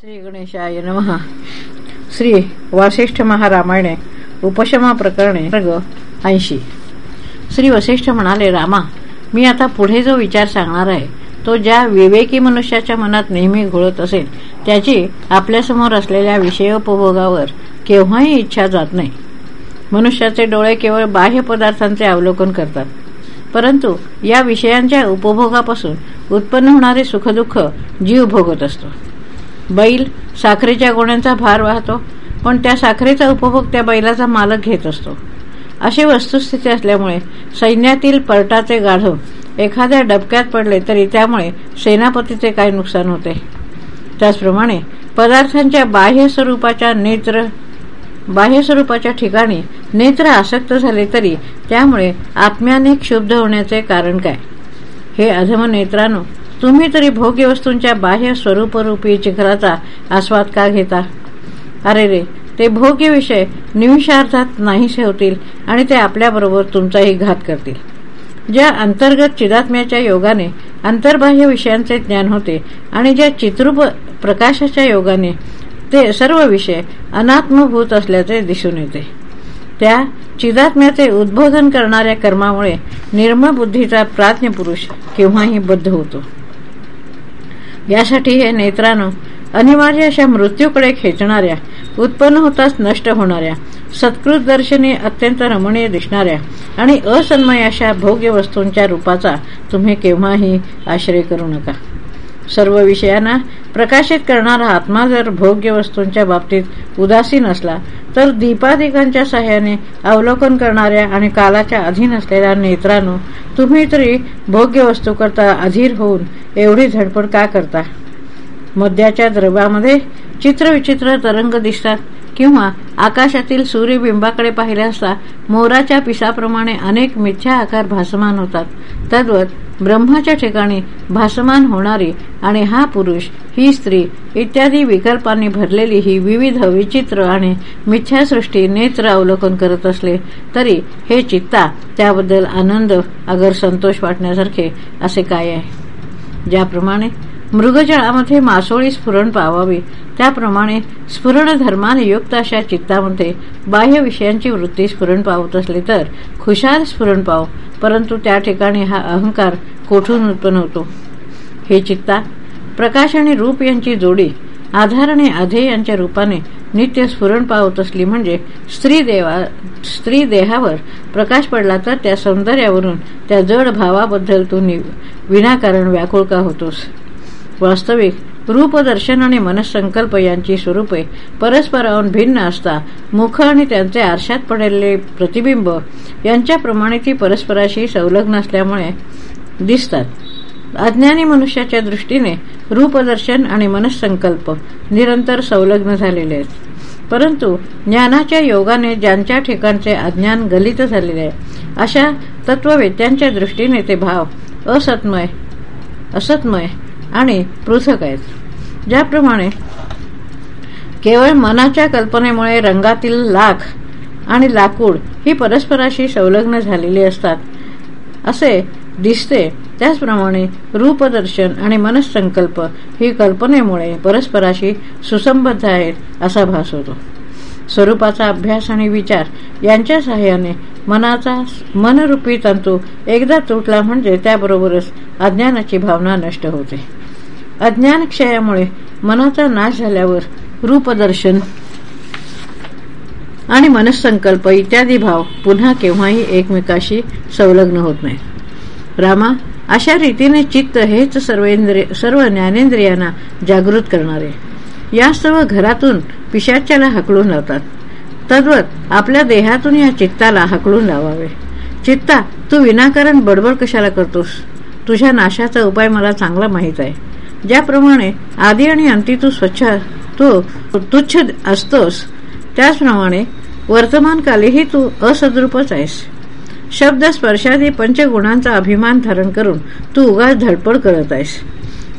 श्री गणेशाय नमः. श्री वासिष्ठ महारामायणे उपशमा प्रकरणे वर्ग ऐंशी. श्री वसिष्ठ म्हणाले रामा मी आता पुढे जो विचार सांगणार आहे तो ज्या विवेकी मनुष्याच्या मनात नेहमी घोळत असेल त्याची आपल्यासमोर असलेल्या विषयोपभोगावर केव्हाही इच्छा जात नाही. मनुष्याचे डोळे केवळ बाह्य पदार्थांचे अवलोकन करतात. परंतु या विषयांच्या उपभोगापासून उत्पन्न होणारे सुखदुःख जीव भोगत असतो. बैल साखरेच्या गोण्यांचा भार वाहतो पण त्या साखरेचा उपभोग त्या बैलाचा मालक घेत असतो. अशी वस्तुस्थिती असल्यामुळे सैन्यातील परटाचे गाढव एखाद्या डबक्यात पडले तरी त्यामुळे सेनापतीचे काय नुकसान होते? त्याचप्रमाणे पदार्थांच्या बाह्य स्वरूपाच्या नेत्र बाह्य स्वरूपाच्या ठिकाणी नेत्र आसक्त झाले तरी त्यामुळे आत्म्याने क्षुब्ध होण्याचे कारण काय? हे अधम नेत्रानो तुम्ही तरी भोग्य वस्तूंच्या बाह्य स्वरूपरूपी चिखराचा आस्वाद का घेता? अरे रे ते भोग्य विषय निमिषार्थात नाहीसे होतील आणि ते आपल्याबरोबर तुमचाही घात करतील. ज्या अंतर्गत चिदात्म्याच्या योगाने अंतर्बाह्य विषयांचे ज्ञान होते आणि ज्या चित्रूप प्रकाशाच्या योगाने ते सर्व विषय अनात्मभूत असल्याचे दिसून येते. त्या चिदात्म्याचे उद्बोधन करणाऱ्या कर्मामुळे निर्मळ बुद्धीचा प्राज्ञ पुरुष केव्हाही बद्ध होतो. यासाठी हे नेत्रानं अनिवार्य अशा मृत्यूकडे खेचणाऱ्या उत्पन्न होताच नष्ट होणाऱ्या सत्कृत दर्शनी अत्यंत रमणीय दिसणाऱ्या आणि असन्मय अशा भोग्य वस्तूंच्या रूपाचा तुम्ही केव्हाही आश्रय करू नका. सर्व विषयांना प्रकाशित करणारा आत्मा जर भोग्य वस्तूंच्या बाबतीत उदासीन असला तर दीपादिकांच्या सहाय्याने अवलोकन करणाऱ्या आणि कालाच्या अधीन असलेल्या नेत्रांनो तुम्ही तरी भोग्य वस्तू करता अधीर होऊन एवढी धडपड का करता? मद्याच्या द्रव्यामध्ये चित्रविचित्र तरंग दिसतात. किंवा आकाशातील सूर्यबिंबाकडे पाहिले असता मोराच्या पिसाप्रमाणे अनेक मिथ्या आकार भासमान होतात. तद्वत ब्रह्माच्या ठिकाणी भासमान होणारी आणि हा पुरुष ही स्त्री इत्यादी विकल्पांनी भरलेली ही विविध विचित्र आणि मिथ्यासृष्टी नेत्र अवलोकन करत असले तरी हे चित्ता त्याबद्दल आनंद अगर संतोष वाटण्यासारखे असे काय आहे? ज्याप्रमाणे मृगजळामध्ये मासोळी स्फुरण पावावी. त्याप्रमाणे स्फुरण धर्माने युक्त अशा चित्तामध्ये बाह्य विषयांची वृत्ती स्फुरण पावत असली तर खुशाल स्फुरण पाव परंतु त्या ठिकाणी हा अहंकार कोठून उत्पन्न होतो? हे चित्ता प्रकाश आणि रूप यांची जोडी आधार आणि अधे यांच्या रूपाने नित्य स्फुरण पावत असली म्हणजे स्त्री देवा स्त्री देहावर प्रकाश पडला तर त्या सौंदर्यावरून त्या जड भावाबद्दल तू विनाकारण व्याकुळ का होतोस? वास्तविक रूपदर्शन आणि मनसंकल्प यांची स्वरूपे परस्पराहून भिन्न असता मुख आणि त्यांचे आरशात पडलेले प्रतिबिंब यांच्याप्रमाणे ती परस्पराशी संलग्न असल्यामुळे दिसतात. अज्ञानी मनुष्याच्या दृष्टीने रूपदर्शन आणि मनसंकल्प निरंतर संलग्न झालेले आहेत. परंतु ज्ञानाच्या योगाने ज्यांच्या ठिकाणचे अज्ञान गलित झालेले आहे अशा तत्ववेत्यांच्या दृष्टीने ते भाव असत्मय असत्मय आणि पृथक आहेत. ज्याप्रमाणे केवळ मनाच्या कल्पनेमुळे रंगातील लाख आणि लाकूड ही परस्पराशी संलग्न झालेली असतात असे दिसते. त्याचप्रमाणे रूपदर्शन आणि मनसंकल्प ही कल्पनेमुळे परस्पराशी सुसंबद्ध आहेत असा भास होतो. स्वरूपाचा अभ्यास आणि विचार यांच्या सहाय्याने मनाचा मनरूपी तंतू एकदा तुटला म्हणजे त्याबरोबरच अज्ञानाची भावना नष्ट होते. अज्ञान क्षयामुळे मनाचा नाश झाल्यावर रूपदर्शन आणि मनसंकल्प इत्यादी भाव पुन्हा केव्हाही एकमेकाशी संलग्न होत नाही रामा अशा रीतीने चित्त हेच सर्वेंद्रिय सर्व ज्ञानेंद्रियांना जागृत करणारे. या सर्व घरातून पिशाच्याला हकलून लावतात. तद्वत आपल्या देहातून या चित्ताला हकलून लावावे. चित्ता तू विनाकारण बडबड कशाला करतोस? तुझ्या नाशाचा उपाय मला चांगला माहीत आहे. ज्याप्रमाणे आधी आणि अंती तू स्वच्छ तू तुच्छ असतोस त्याचप्रमाणे वर्तमानकालीही तू असद्रूपच आहेस. शब्द स्पर्शादी पंचगुणांचा अभिमान धारण करून तू उगाच धडपड करत आहेस.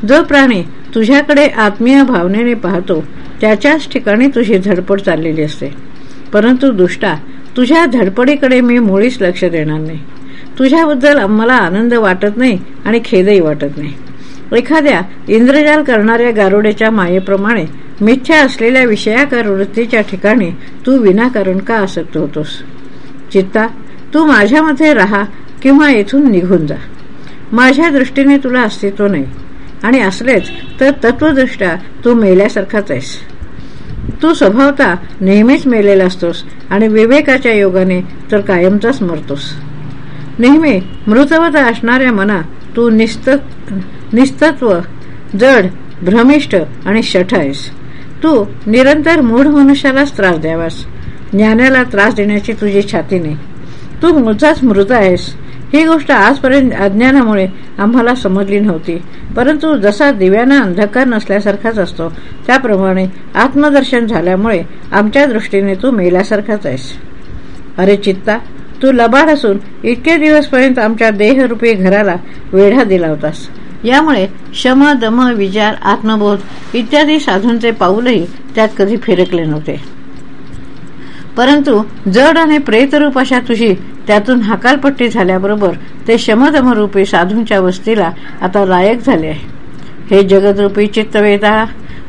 जो प्राणी तुझ्याकडे आत्मीय भावनेने पाहतो त्याच्याच ठिकाणी तुझी धडपड चाललेली असते. परंतु दुष्टा तुझ्या धडपडीकडे मी मुळीच लक्ष देणार नाही. तुझ्याबद्दल मला आनंद वाटत नाही आणि खेदही वाटत नाही. एखाद्या इंद्रजाल करणाऱ्या गारुड्याच्या मायेप्रमाणे मिथ्या असलेल्या विषयाकर वृत्तीच्या ठिकाणी तू विनाकारण का आसक्त होतोस? चित्ता तू माझ्यामध्ये राहा किंवा येथून निघून जा. माझ्या दृष्टीने तुला अस्तित्व नाही. आणि असलेच तर तत्वदृष्ट्या तू मेल्यासारखाच आहेस. तू स्वभावता नेहमीच मेलेला असतोस आणि विवेकाच्या योगाने तर कायमचाच मरतोस. नेहमी मृतवता असणाऱ्या मना तू निस्त निस्तत्व जड भ्रमिष्ट आणि शठ आहेस तू निरंतर मूढ मनुष्यालाच त्रास द्यावास. ज्ञानाला त्रास देण्याची तुझी छाती नाही. तू मूळचाच मृत आहेस. ही गोष्ट आजपर्यंत अज्ञानामुळे आम्हाला समजली नव्हती. परंतु जसा दिव्याना अंधकार नसल्यासारखाच असतो त्याप्रमाणे आत्मदर्शन झाल्यामुळे आमच्या दृष्टीने तू मेल्यासारखाच आहेस. अरे चित्ता तू लबाड असून इतके दिवसपर्यंत आमच्या देहरूपी घराला वेढा दिला होतास. यामुळे शम दम विचार आत्मबोध इत्यादी साधूंचे पाऊलही त्यात कधी फिरकले नव्हते. परंतु जड आणि प्रेतरूप अशा तुझी त्यातून हकालपट्टी झाल्याबरोबर ते शमदमरूपी साधूंच्या वस्तीला आता लायक झाले आहे. हे जगदरूपी चित्तवेदा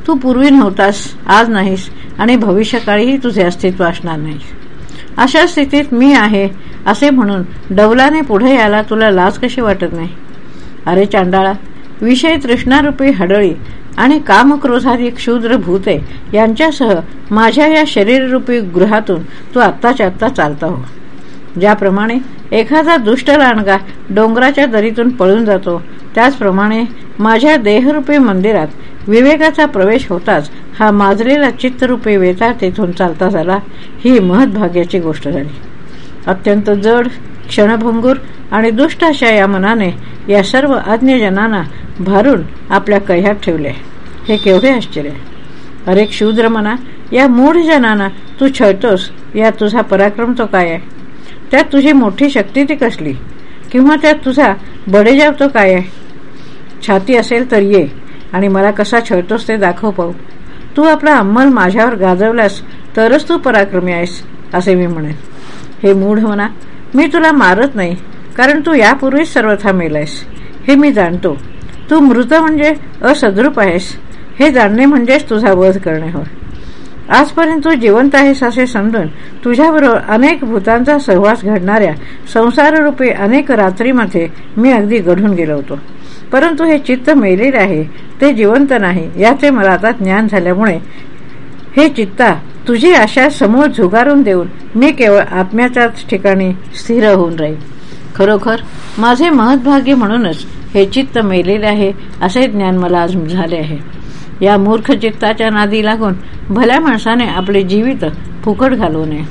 तू पूर्वी नव्हतास आज नाहीस आणि भविष्यकाळीही तुझे अस्तित्व असणार नाही अशा स्थितीत मी आहे असे म्हणून डवलाने पुढे यायला तुला लाज कशी वाटत नाही? अरे चांडाळा विषय तृष्णारूपी हडळी आणि कामक्रोधारी क्षुद्र भूते यांच्यासह माझ्या या शरीररूपी गृहातून तू आत्ताच्या आत्ता चालता हो. ज्याप्रमाणे एखादा दुष्ट रानगा डोंगराच्या दरीतून पळून जातो त्याचप्रमाणे माझ्या देहरूपी मंदिरात विवेकाचा प्रवेश होताच हा माजलेला चित्तरूपी वेता तेथून चालता झाला ही महत्भाग्याची गोष्ट झाली. अत्यंत जड क्षणभंगूर आणि दुष्ट अशा या मनाने या सर्व आज्ञजनांना भारून आपल्या कह्यात ठेवले. हे केवढे आश्चर्य. अरे क्षुद्र मना या मूढ जनांना तू छळतोस या तुझा पराक्रम तो काय आहे? त्यात तुझी मोठी शक्ती ती कसली? किंवा त्यात तुझा बडेजाव तो काय आहे? छाती असेल तर ये आणि मला कसा छळतोस ते दाखव पाहू. तू आपला अंमल माझ्यावर गाजवलास तरच तू पराक्रमी आहेस असे मी म्हणेन. हे मूढ म्हणा मी तुला मारत नाही कारण तू यापूर्वीच सर्वथा मेलायस हे मी जाणतो. तू मृत म्हणजे असद्रूप आहेस. हे जाणणे म्हणजेच तुझा वध करणे होय आजपर्यंत तू जिवंत आहेस असे समजून तुझ्याबरोबर अनेक भूतांचा सहवास घडणाऱ्या संसाररूपी अनेक रात्रीमध्ये मी अगदी घडून गेलो होतो. परंतु हे चित्त मेलेले आहे ते जिवंत नाही याचे मला आता ज्ञान झाल्यामुळे हे चित्ता तुझी आशा समोर झुगारून देऊन मी केवळ आत्म्याच्याच ठिकाणी स्थिर होऊन राहील खरोखर माझे महत्भाग्य म्हणूनच हे चित्त मेलेले आहे असे ज्ञान मला आज झाले आहे. या मूर्ख चित्ताच्या नादी लागून भल्या माणसाने आपले जीवित फुकट घालवू नये.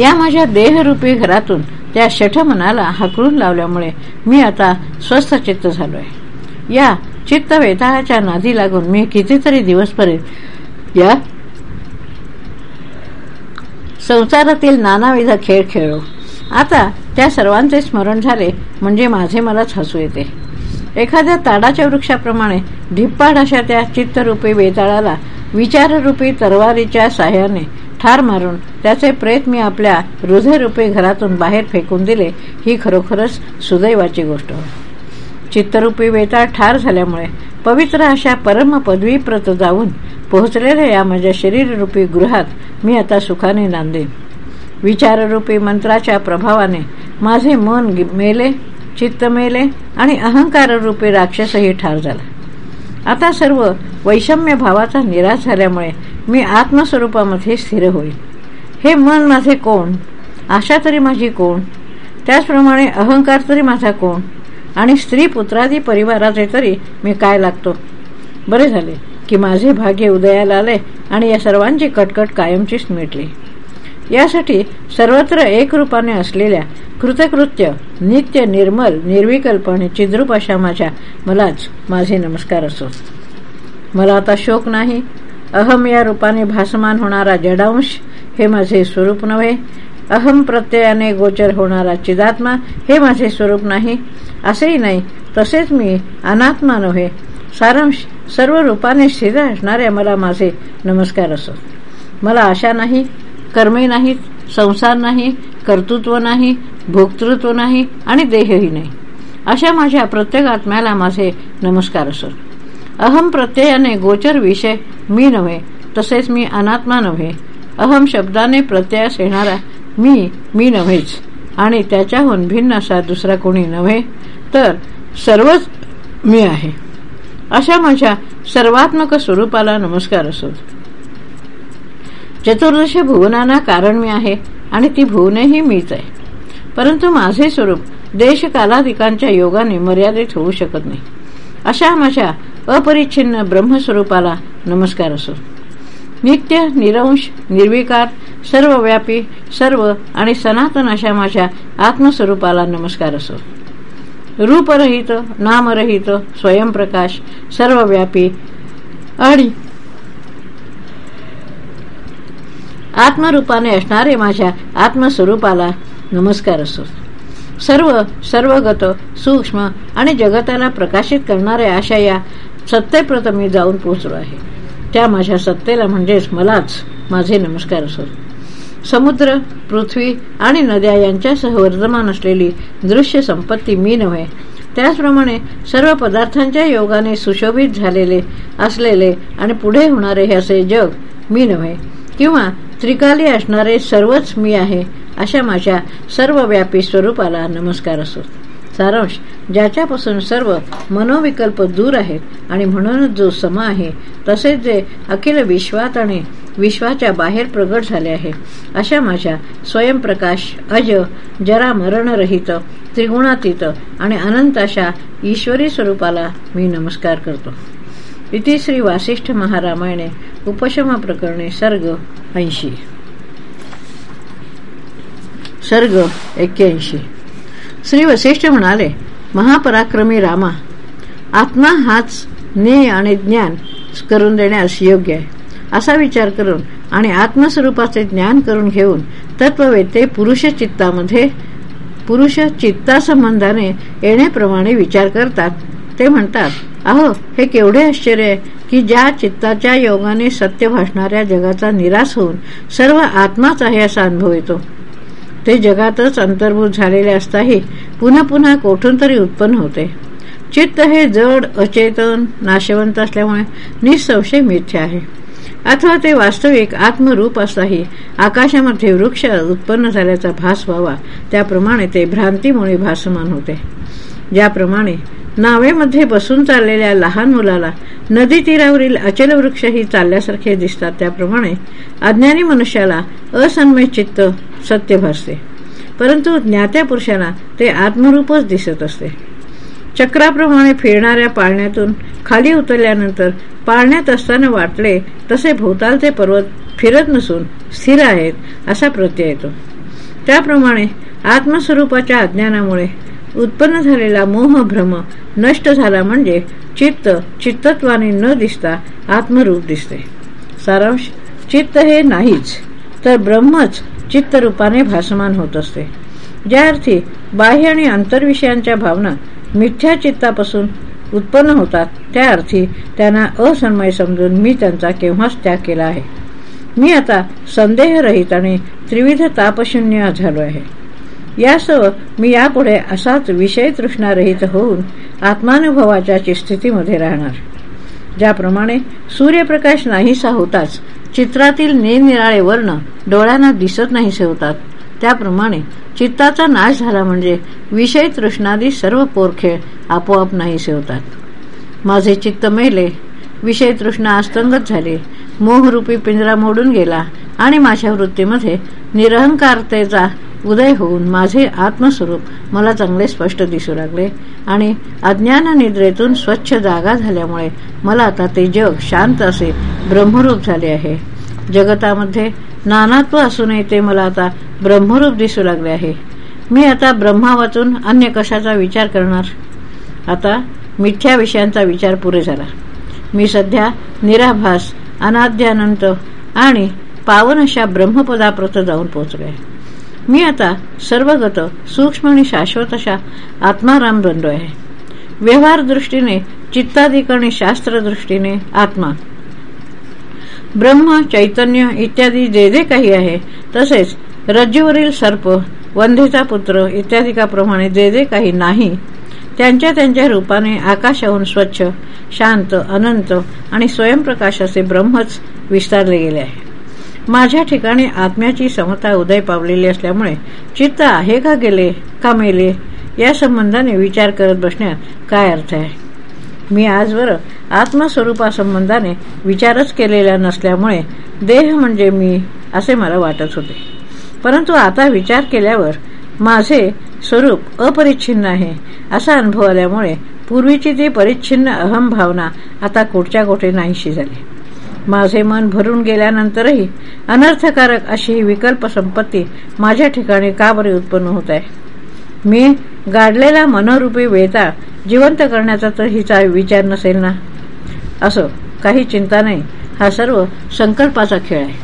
या माझ्या देहरूपी घरातून त्या शठ मनाला हाकलून लावल्यामुळे मी आता स्वस्थ चित्त झालोय. या चित्त वेताळाच्या नादी लागून मी कितीतरी दिवसपर्यंत या संसारातील नानाविध खेळ खेळो. आता त्या सर्वांचे स्मरण झाले म्हणजे माझे मलाच हसू येते. एखाद्या ताडाच्या वृक्षाप्रमाणे ढिप्पाड अशा त्या चित्तरूपी वेताळाला विचाररूपी तरवारीच्या साह्याने ठार मारून त्याचे प्रेत मी आपल्या हृदयरूपी घरातून बाहेर फेकून दिले ही खरोखरच सुदैवाची गोष्ट. चित्तरूपी वेताळ ठार झाल्यामुळे पवित्र अशा परम पदवीप्रत जाऊन पोहोचलेल्या या माझ्या शरीररूपी गृहात मी आता सुखाने नांदेन. विचाररूपी मंत्राच्या प्रभावाने माझे मन मेले चित्त मेले आणि अहंकाररूपी राक्षसही ठार झाला. आता सर्व वैषम्य भावाचा निराश झाल्यामुळे मी आत्मस्वरूपामध्ये स्थिर होईल हे मन माझे कोण? आशा तरी माझी कोण? त्याचप्रमाणे अहंकार तरी माझा कोण? आणि स्त्री पुत्रादी परिवाराचे तरी मी काय लागतो? बरे झाले की माझे भाग्य उदयाला आले आणि या सर्वांची कटकट कायमचीच मिटली. यासाठी सर्वत्र एक रूपाने असलेल्या कृतकृत्य नित्य निर्मल निर्विकल्प आणि चिद्रूप अशा माझ्या मलाच माझे नमस्कार असो. मला आता शोक नाही. अहम या रूपाने भासमान होणारा जडांश हे माझे स्वरूप नव्हे अहम प्रत्ययाने गोचर होणारा चिदात्मा हे माझे स्वरूप नाही. असेही नाही तसेच मी अनात्मा नव्हे. सारांश सर्व रूपाने स्थिर असणाऱ्या मला माझे नमस्कार असो. मला आशा नाही कर्मे नाहीत संसार नाही कर्तृत्व नाही भोक्तृत्व नाही आणि देहही नाही. अशा माझ्या प्रत्येक आत्म्याला माझे नमस्कार असो. अहम प्रत्ययाने गोचर विषय मी नव्हे तसेच मी अनात्मा नव्हे. अहम शब्दाने प्रत्ययास येणारा मी मी नव्हेच. आणि त्याच्याहून भिन्न असा दुसरा कोणी नव्हे तर सर्वच मी आहे. अशा माझ्या सर्वात्मक स्वरूपाला नमस्कार असो. चतुर्दश भुवनांना कारण मी आहे आणि ती भुवनेही मीच आहे. परंतु माझे स्वरूप देश कालाधिकांच्या योगाने मर्यादित होऊ शकत नाही. अशा माझ्या अपरिच्छिन्न ब्रह्मस्वरूपाला नमस्कार असो. नित्य निरंश निर्विकार सर्वव्यापी सर्व आणि सनातन अशा माझ्या आत्मस्वरूपाला नमस्कार असो. रूपरहित नामरहित स्वयंप्रकाश सर्वव्यापी आणि आत्मरूपाने असणारे माझ्या आत्मस्वरूपाला नमस्कार असो. सर्व सर्वगत सूक्ष्म आणि जगताला प्रकाशित करणाऱ्या अशा या सत्तेप्रत मी जाऊन पोहोचलो आहे. त्या माझ्या सत्तेला म्हणजेच मलाच माझे नमस्कार असो समुद्र पृथ्वी आणि नद्या यांच्यासह वर्धमान असलेली दृश्य संपत्ती मी नव्हे. त्याचप्रमाणे सर्व पदार्थांच्या योगाने सुशोभित झालेले असलेले आणि पुढे होणारे हे असे जग मी नव्हे. किंवा त्रिकाली असणारे सर्वच मी आहे अशा माझ्या सर्वव्यापी स्वरूपाला नमस्कार असो सारांश ज्याच्यापासून सर्व मनोविकल्प दूर आहेत आणि म्हणूनच जो सम आहे तसेच जे अखिल विश्वात आणि विश्वाच्या बाहेर प्रगट झाले आहे. अशा माझ्या स्वयंप्रकाश अज जरा मरणरहित त्रिगुणातीत आणि अनंत अशा ईश्वरी स्वरूपाला मी नमस्कार करतो. इति श्री वासिष्ठ महारामायणे उपशम प्रकरणे सर्ग ऐंशी. सर्ग एक्क्याऐंशी. श्री वशिष्ठ म्हणाले महापराक्रमी रामा आत्मा हाच ज्ञेय आणि ज्ञान करून देण्यास योग्य आहे. असा विचार करून आणि आत्मस्वरूपाचे ज्ञान करून घेऊन तत्ववेते पुरुष चित्तामध्ये पुरुष चित्तासंबंधाने येण्याप्रमाणे विचार करतात. ते म्हणतात अहो हे केवढे आश्चर्य आहे की ज्या चित्ताच्या योगाने सत्य भासणाऱ्या जगाचा निराश होऊन सर्व आत्माच आहे असा अनुभव येतो. ते जगातच अंतर्भूत झालेले असताही पुन्हा पुन्हा कोठून तरी उत्पन्न होते. चित्त हे जड अचेतन नाशवंत असल्यामुळे निसंशय मिथ्य आहे. अथवा ते वास्तविक आत्मरूप असताही आकाशामध्ये वृक्ष उत्पन्न झाल्याचा भास व्हावा त्याप्रमाणे ते भ्रांतीमुळे भासमान होते. ज्याप्रमाणे नावेमध्ये बसून चाललेल्या लहान मुलाला नदी तीरावरील अचल वृक्षही चालल्यासारखे दिसतात. त्याप्रमाणे अज्ञानी मनुष्याला असन्मय चित्त सत्य भासते. परंतु ज्ञात्या पुरुषाला ते आत्मरूपच दिसत असते. चक्राप्रमाणे फिरणाऱ्या पाळण्यातून खाली उतरल्यानंतर पाळण्यात असताना वाटले तसे भोवतालचे पर्वत फिरत नसून स्थिर आहेत असा प्रत्यय येतो. त्याप्रमाणे आत्मस्वरूपाच्या अज्ञानामुळे उत्पन्न झालेला मोह भ्रम नष्ट झाला म्हणजे चित्त चित्तत्वाने न दिसता आत्मरूप दिसते. सारांश चित्त हे नाहीच तर ब्रह्मच चित्तरूपाने भासमान होत असते. ज्या अर्थी बाह्य आणि आंतरविषयांच्या भावना मिथ्या चित्तापासून उत्पन्न होतात त्या अर्थी त्यांना असन्मय समजून मी त्यांचा केव्हाच त्याग केला आहे. मी आता संदेहरहित आणि त्रिविध तापशून्य झालो आहे. यासह मी यापुढे असाच विषय तृष्णारहित होऊन आत्मानुभवाच्या स्थितीमध्ये राहणार. ज्याप्रमाणे सूर्यप्रकाश नाहीसा होताच चित्रातील निरनिराळे वर्ण डोळ्यांना दिसत नाहीसे होतात. त्याप्रमाणे चित्ताचा नाश झाला म्हणजे विषय तृष्णादी सर्व पोरखेळ आपोआप नाहीसे होतात. माझे चित्त मेले विषय तृष्णा अस्तंगत झाले मोहरूपी पिंजरा मोडून गेला आणि माझ्या वृत्तीमध्ये निरहंकारतेचा उदय होऊन माझे आत्मस्वरूप मला चांगले स्पष्ट दिसू लागले. आणि अज्ञान निद्रेतून स्वच्छ जागा झाल्यामुळे मला आता ते जग शांत असे ब्रह्मरूप झाले आहे. जगतामध्ये नानात्व असूनही ते मला आता ब्रह्मरूप दिसू लागले आहे. मी आता ब्रह्मा वाचून अन्य कशाचा विचार करणार? आता मिथ्या विषयांचा विचार पुरे झाला. मी सध्या निराभास अनाद्यानंत आणि पावन अशा ब्रह्मपदाप्रत जाऊन पोहोचले मी आता सर्वगत सूक्ष्म आणि शाश्वत अशा आत्माराम बनलो आहे. व्यवहार दृष्टीने चित्ताधिक आणि शास्त्र दृष्टीने आत्मा. ब्रह्म चैतन्य इत्यादी जे जे काही आहे तसेच रज्जूवरील सर्प वंधेचा पुत्र इत्यादिकाप्रमाणे जे जे काही नाही त्यांच्या त्यांच्या रूपाने आकाशाहून स्वच्छ शांत अनंत आणि स्वयंप्रकाश असे ब्रह्मच विस्तारले गेले आहे. माझ्या ठिकाणी आत्म्याची समता उदय पावलेली असल्यामुळे चित्त आहे का गेले का मेले या संबंधाने विचार करत बसण्यात काय अर्थ आहे? मी आजवर आत्मस्वरूपासंबंधाने विचारच केलेला नसल्यामुळे देह म्हणजे मी असे मला वाटत होते. परंतु आता विचार केल्यावर माझे स्वरूप अपरिच्छिन्न आहे असा अनुभव आल्यामुळे पूर्वीची ती परिच्छिन्न अहम भावना आता कुठच्या कोठे नाहीशी झाली? माझे मन भरून गेल्यानंतरही अनर्थकारक अशी ही विकल्प संपत्ती माझ्या ठिकाणी का बरे उत्पन्न होत आहे? मी गाडलेला मनोरूपी वेता जिवंत करण्याचा तर हिचा विचार नसेल ना? असो काही चिंता नाही. हा सर्व संकल्पाचा खेळ आहे.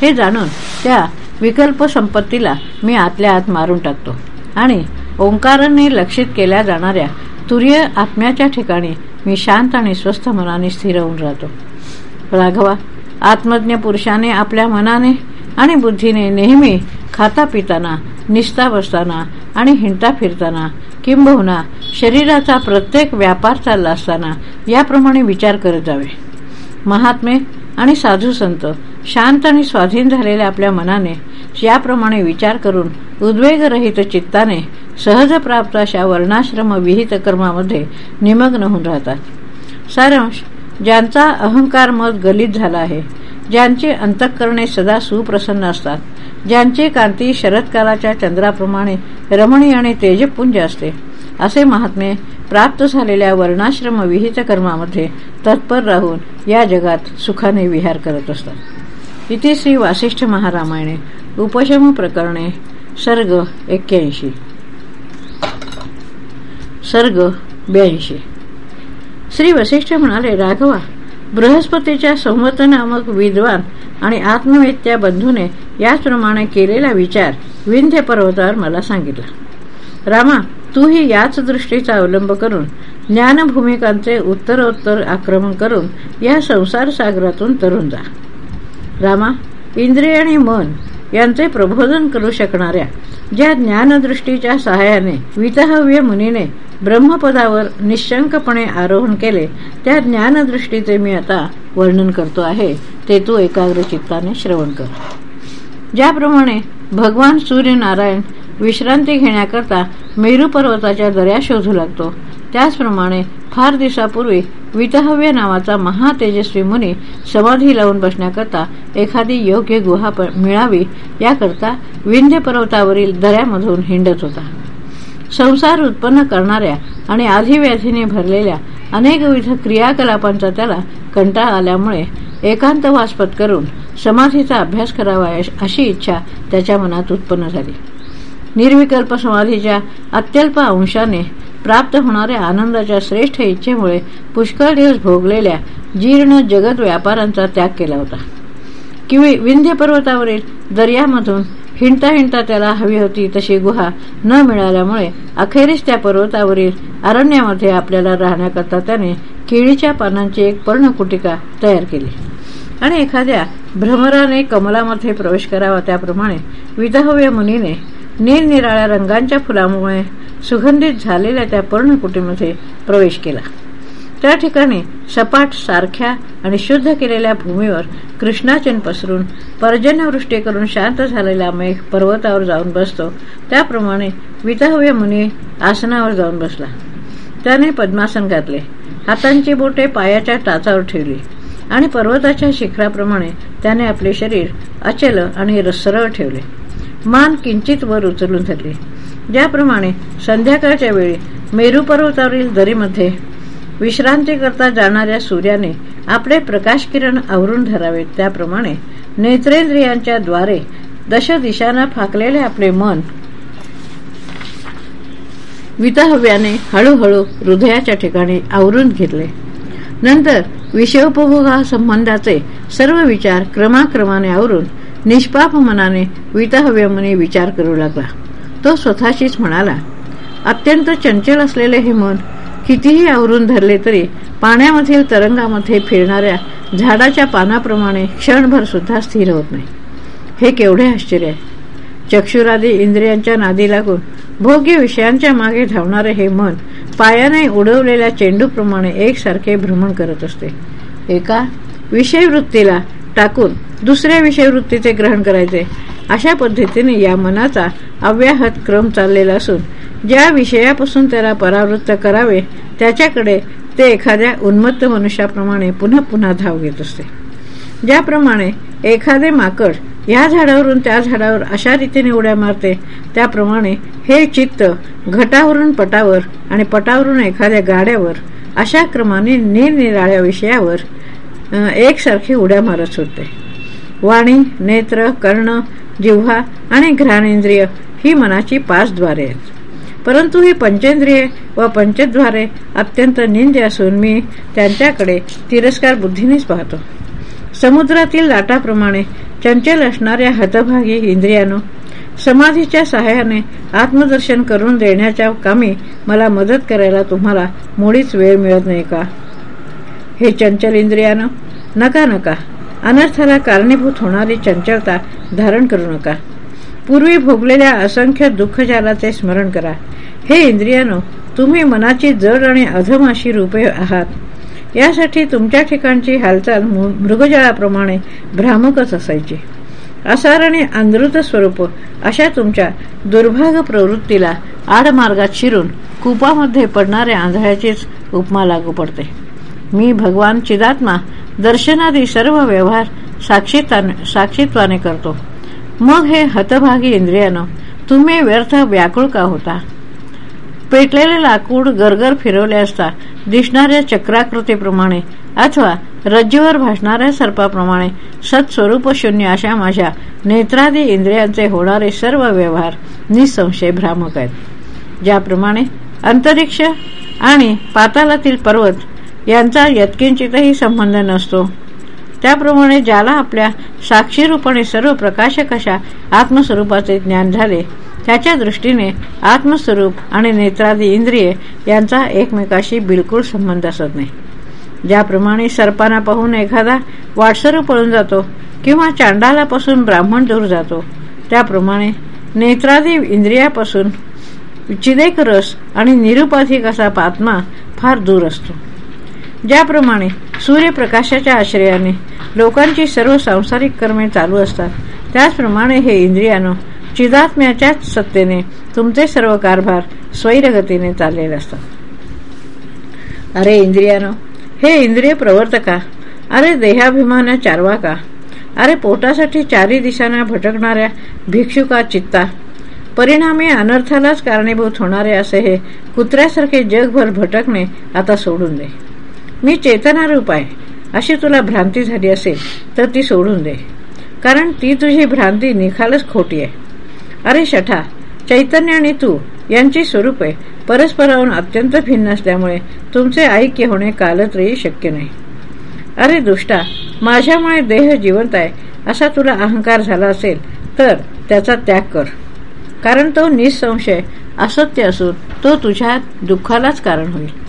हे जाणून त्या विकल्प संपत्तीला मी आतल्या आत मारून टाकतो. आणि ओंकाराने लक्षित केल्या जाणाऱ्या तुर्य आत्म्याच्या ठिकाणी मी शांत आणि स्वस्थ मनाने स्थिर होऊन राहतो. राघवा आत्मज्ञ पुरुषाने आपल्या मनाने आणि बुद्धीने नेहमी खाता पिताना निसता बसताना आणि हिंडता फिरताना किंबहुना शरीराचा प्रत्येक व्यापार चालला असताना याप्रमाणे विचार करत जावे. महात्मे आणि साधू संत शांत आणि स्वाधीन झालेल्या आपल्या मनाने याप्रमाणे विचार करून उद्वेगरहित चित्ताने सहज प्राप्त अशा वर्णाश्रम विहित कर्मामध्ये निमग्न होऊन राहतात. सारांश ज्यांचा अहंकार मत गलित झाला आहे ज्यांचे अंतःकरणे सदा सुप्रसन्न असतात ज्यांचे कांती शरदकालाच्या चंद्राप्रमाणे रमणीय आणि तेजपुंज असते असे महात्मे प्राप्त झालेल्या वर्णाश्रम विहित कर्मामध्ये तत्पर राहून या जगात सुखाने विहार करत असतात. इथे श्री वासिष्ठ महारामायणे उपशम प्रकरणे सर्ग एक्क्याऐंशी. सर्ग ब्याऐंशी. श्री वसिष्ठ म्हणाले राघवा बृहस्पतीच्या संवत नामक विद्वान आणि आत्मवेत्या बंधूने याचप्रमाणे केलेला विचार विंध्य पर्वतावर मला सांगितला. रामा तूही याच दृष्टीचा अवलंब करून ज्ञानभूमिकांचे उत्तरोत्तर आक्रमण करून या संसार सागरातून तरुण जा. रामा इंद्रिय आणि मन यांचे प्रबोधन करू शकणाऱ्या ज्या ज्ञानदृष्टीच्या सहाय्याने वितहव्य मुनीने ब्रह्मपदावर निशंकपणे आरोहण केले त्या ज्ञानदृष्टीचे मी आता वर्णन करतो आहे ते तू एकाग्र चित्ताने श्रवण कर. ज्याप्रमाणे भगवान सूर्यनारायण विश्रांती घेण्याकरता मेरू पर्वताच्या दर्या शोधू लागतो त्याचप्रमाणे फार दिवसापूर्वी विताहव्य नावाचा महातेजस्वी मुनी समाधी लावून बसण्याकरता एखादी योग्य गुहा मिळावी याकरता विंध्य पर्वतावरील दऱ्यामधून हिंडत होता. संसार उत्पन्न करणाऱ्या आणि आधीव्याधीने भरलेल्या अनेकविध क्रियाकलापांचा त्याला कंटाळा आल्यामुळे एकांतवास करून समाधीचा अभ्यास करावा अशी इच्छा त्याच्या मनात उत्पन्न झाली. निर्विकल्प समाधीच्या अत्यल्प अंशाने प्राप्त होणाऱ्या आनंदाच्या श्रेष्ठ इच्छेमुळे पुष्कळ दिवस भोगलेल्या जीर्ण जगत व्यापारांचा त्याग केला होता. किंवा विंध्य पर्वतावरील दर्यामधून हिंडता हिंडता त्याला हवी होती तशी गुहा न मिळाल्यामुळे अखेरीस त्या पर्वतावरील अरण्यामध्ये आपल्याला राहण्याकरता त्याने केळीच्या पानांची एक पर्णकुटिका तयार केली. आणि एखाद्या भ्रमराने कमलामध्ये प्रवेश करावा त्याप्रमाणे विदाहव्य मुनीने निरनिराळ्या रंगांच्या फुलामुळे सुगंधित झालेल्या त्या पर्णकुटीमध्ये प्रवेश केला. त्या ठिकाणी सपाट सारख्या आणि शुद्ध केलेल्या भूमीवर कृष्णाचन पसरून पर्जन्यवृष्टी करून शांत झालेला मेघ पर्वतावर जाऊन बसतो. त्याप्रमाणे विताहव्य मुनी आसनावर जाऊन बसला. त्याने पद्मासन घातले. हातांची बोटे पायाच्या टाचावर ठेवली आणि पर्वताच्या शिखराप्रमाणे त्याने आपले शरीर अचल आणि सरळ ठेवले. मान किंचित वर उचलून धरले. ज्याप्रमाणे संध्याकाळच्या वेळी मेरू पर्वतावरील दरीमध्ये विश्रांती करता जाणाऱ्या सूर्याने आपले प्रकाश किरण आवरून धरावेत त्याप्रमाणे नेत्रेंद्रियांच्या द्वारे दश दिशांना फाकलेले आपले मन वितहव्याने हळूहळू हृदयाच्या ठिकाणी आवरून घेतले. नंतर विषयोपभोगा संबंधाचे सर्व विचार क्रमाक्रमाने आवरून निष्पाप मनाने वितहव्यमने विचार करू लागला. तो स्वतःशीच म्हणाला अत्यंत चंचल असलेले हे मन कितीही आवरून धरले तरी पाण्यामधील तरंगामध्ये फिरणाऱ्या झाडाच्या पानाप्रमाणे क्षणभर सुद्धा स्थिर होत नाही. हे केवढे आश्चर्य आहे. चक्षुरादी इंद्रियांच्या नादी लागून भोग्य विषयांच्या मागे धावणारे हे मन पायाने उडवलेल्या चेंडूप्रमाणे एकसारखे भ्रमण करत असते. एका विषयवृत्तीला टाकून दुसऱ्या विषयवृत्तीचे ग्रहण करायचे. अशा पद्धतीने या मनाचा अव्याहत क्रम चाललेला असून ज्या विषयापासून त्याला परावृत्त करावे त्याच्याकडे ते एखाद्या उन्मत्त मनुष्याप्रमाणे पुन्हा पुन्हा धाव घेत असते. ज्याप्रमाणे एखादे माकड या झाडावरून त्या झाडावर अशा रीतीने उड्या मारते त्याप्रमाणे हे चित्त घटावरून पटावर आणि पटावरून एखाद्या गाड्यावर अशा क्रमाने निरनिराळ्या विषयावर एकसारखी उड्या मारत होते. वाणी नेत्र कर्ण जिव्हा आणि घ्राणेंद्रिय ही मनाची पाच द्वारे आहेत. परंतु ही पंचेंद्रिये व पंचद्वारे अत्यंत निंद्य असून मी त्यांच्याकडे तिरस्कार बुद्धीनेच पाहतो. समुद्रातील लाटाप्रमाणे चंचल असणाऱ्या हतभागी इंद्रियानो समाधीच्या सहाय्याने आत्मदर्शन करून देण्याच्या कामी मला मदत करायला तुम्हाला मुळीच वेळ मिळत नाही का? हे चंचल इंद्रियानं नका नका. अनर्थाला कारणीभूत होणारी चंचलता धारण करू नका. पूर्वी भोगलेल्या असंख्य दुःखजालाचे स्मरण करा. हे इंद्रियानो तुम्ही मनाची जड आणि अधमाशी रूपे आहात. यासाठी तुमच्या ठिकाणची हालचाल मृगजळाप्रमाणे भ्रामकच असायची. असार आणि अंधृत स्वरूप अशा तुमच्या दुर्भाग प्रवृत्तीला आडमार्गात शिरून कुपामध्ये पडणाऱ्या आंधळ्याचीच उपमा लागू पडते. मी भगवान चिदात्मा दर्शनादी सर्व व्यवहार साक्षीत्वाने करतो. मग हे हतभागी इंद्रियानं तुम्ही व्यर्थ व्याकुळ का होता? पेटलेले लाकूड गरगर फिरवले असता दिसणाऱ्या चक्राकृतीप्रमाणे अथवा रज्जूवर भासणाऱ्या सर्पाप्रमाणे सत्स्वरूप शून्य अशा माझ्या नेत्रादी इंद्रियांचे होणारे सर्व व्यवहार निसंशय भ्रामक आहेत. ज्याप्रमाणे अंतरिक्ष आणि पातालातील पर्वत यांचा यत्किंचितही संबंध नसतो. त्याप्रमाणे ज्याला आपल्या साक्षीरूपाने सर्व प्रकाशक अशा आत्मस्वरूपाचे ज्ञान झाले त्याच्या दृष्टीने आत्मस्वरूप आणि नेत्रादी इंद्रिये यांचा एकमेकाशी बिलकुल संबंध असत नाही. ज्याप्रमाणे सर्पाना पाहून एखादा वाटसरू पळून जातो किंवा चांडालापासून ब्राह्मण दूर जातो त्याप्रमाणे नेत्रादी इंद्रियापासून चिदेक रस आणि निरुपाधिक असा आत्मा फार दूर असतो. ज्याप्रमाणे सूर्यप्रकाशाच्या आश्रयाने लोकांची सर्व सांसारिक कर्मे चालू असतात त्याचप्रमाणे हे इंद्रियानो चिदात्म्याच्याच सत्तेने तुमचे सर्व कारभार स्वैरगतीने चाललेले असतात. अरे इंद्रियानो हे इंद्रिय प्रवर्तका अरे देहाभिमान चारवाका अरे पोटासाठी चारी दिशांना भटकणाऱ्या भिक्षुका चित्ता परिणामी अनर्थालाच कारणीभूत होणारे असे हे कुत्र्यासारखे जगभर भटकणे आता सोडून दे. मी चेतनारूप आहे. अशी तुला भ्रांती झाली असेल तर ती सोडून दे. कारण ती तुझी भ्रांती निखालच खोटी आहे. अरे शठा चैतन्य आणि तू यांची स्वरूपे परस्पराहून अत्यंत भिन्न असल्यामुळे तुमचे ऐक्य होणे कालत्रही शक्य नाही. अरे दुष्टा माझ्यामुळे देह जिवंत आहे असा तुला अहंकार झाला असेल तर त्याचा त्याग कर. कारण तो निसंशय असत्य असून तो तुझ्या दुःखालाच कारण होईल.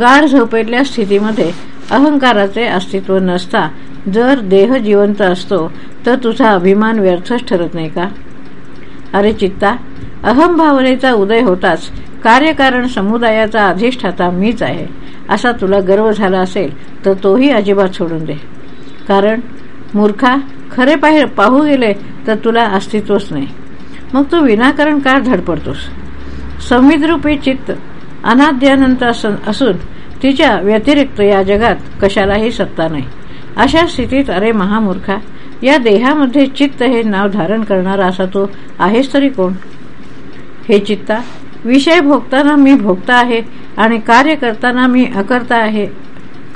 गाढ झोपेतल्या स्थितीमध्ये अहंकाराचे अस्तित्व नसता. जर देह जिवंत असतो तर तुझा अभिमान व्यर्थच ठरत नाही का? अरे चित्ता अहमभावनेचा उदय होताच कार्यकारण समुदायाचा अधिष्ठाता मीच आहे. असा तुला गर्व झाला असेल तर तोही अजिबात सोडून दे. कारण मूर्खा खरे पाहि पाहू गेले तर तुला अस्तित्वच नाही. मग तू विनाकारण का धडपडतोस? संविद्रूपी चित्त अनाद्यानंत असून तिच्या व्यतिरिक्त या जगात कशालाही सत्ता नाही. अशा स्थितीत अरे महामूर्खा या देहामध्ये चित्त हे नाव धारण करणारा असा तो आहेस तरी कोण? हे चित्ता विषय भोगताना मी भोगता आहे आणि कार्य करताना मी अकर्ता आहे.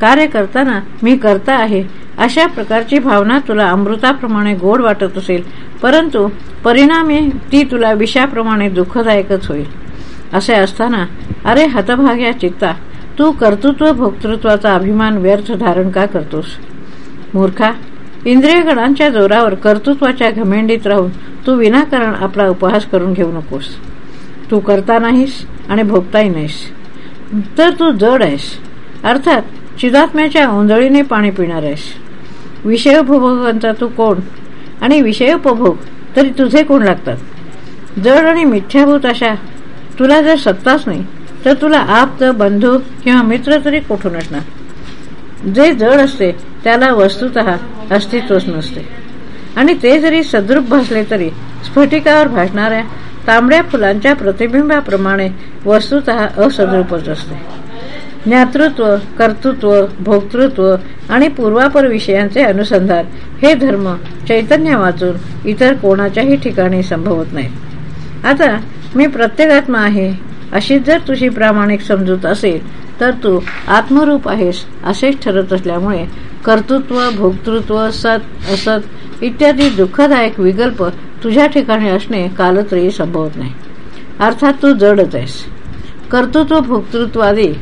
कार्य करताना मी करता आहे. अशा प्रकारची भावना तुला अमृताप्रमाणे गोड वाटत असेल परंतु परिणामी ती तुला विषयाप्रमाणे दुःखदायकच होईल. असे असताना अरे हतभाग्या चित्ता तू कर्तृत्व भोक्तृत्वाचा अभिमान व्यर्थ धारण का करतोस? मूर्खा इंद्रियगणांच्या जोरावर कर्तृत्वाच्या घमेंडीत राहून तू विनाकारण आपला उपहास करून घेऊ नकोस. तू करता नाहीस आणि भोगताही नाहीस. तर तू जड आहेस. अर्थात चिदात्म्याच्या ओंजळीने पाणी पिणार आहेस. विषयोपभोगांचा तू कोण? आणि विषयोपभोग तरी तुझे कोण लागतात? जड आणि मिथ्याभूत अशा तुला जर सत्ताच नाही तर तुला आप्त बंधू किंवा मित्र तरी कुठून असणार? जे जड असते त्याला वस्तुत अस्तित्वच नसते. आणि ते जरी सद्रूप भासले तरी स्फटिकावर भासणाऱ्या तांबड्या फुलांच्या प्रतिबिंबाप्रमाणे वस्तुत असद्रूपच असते. ज्ञातृत्व कर्तृत्व भोक्तृत्व आणि पूर्वापर विषयांचे अनुसंधान हे धर्म चैतन्य वाचून इतर कोणाच्याही ठिकाणी संभवत नाहीत. आता मी प्रत्येकात्मा आहे. अशी जर तुझी प्रामाणिक समजूत असेल तर तू आत्मरूप आहेस असेच ठरत असल्यामुळे कर्तृत्व भोक्तृत्व सत असत इत्यादी दुःखदायक विकल्प तुझ्या ठिकाणी असणे कालत्रयी संभवत नाही. अर्थात तू जडच आहेस. कर्तृत्व भोक्तृत्व आदी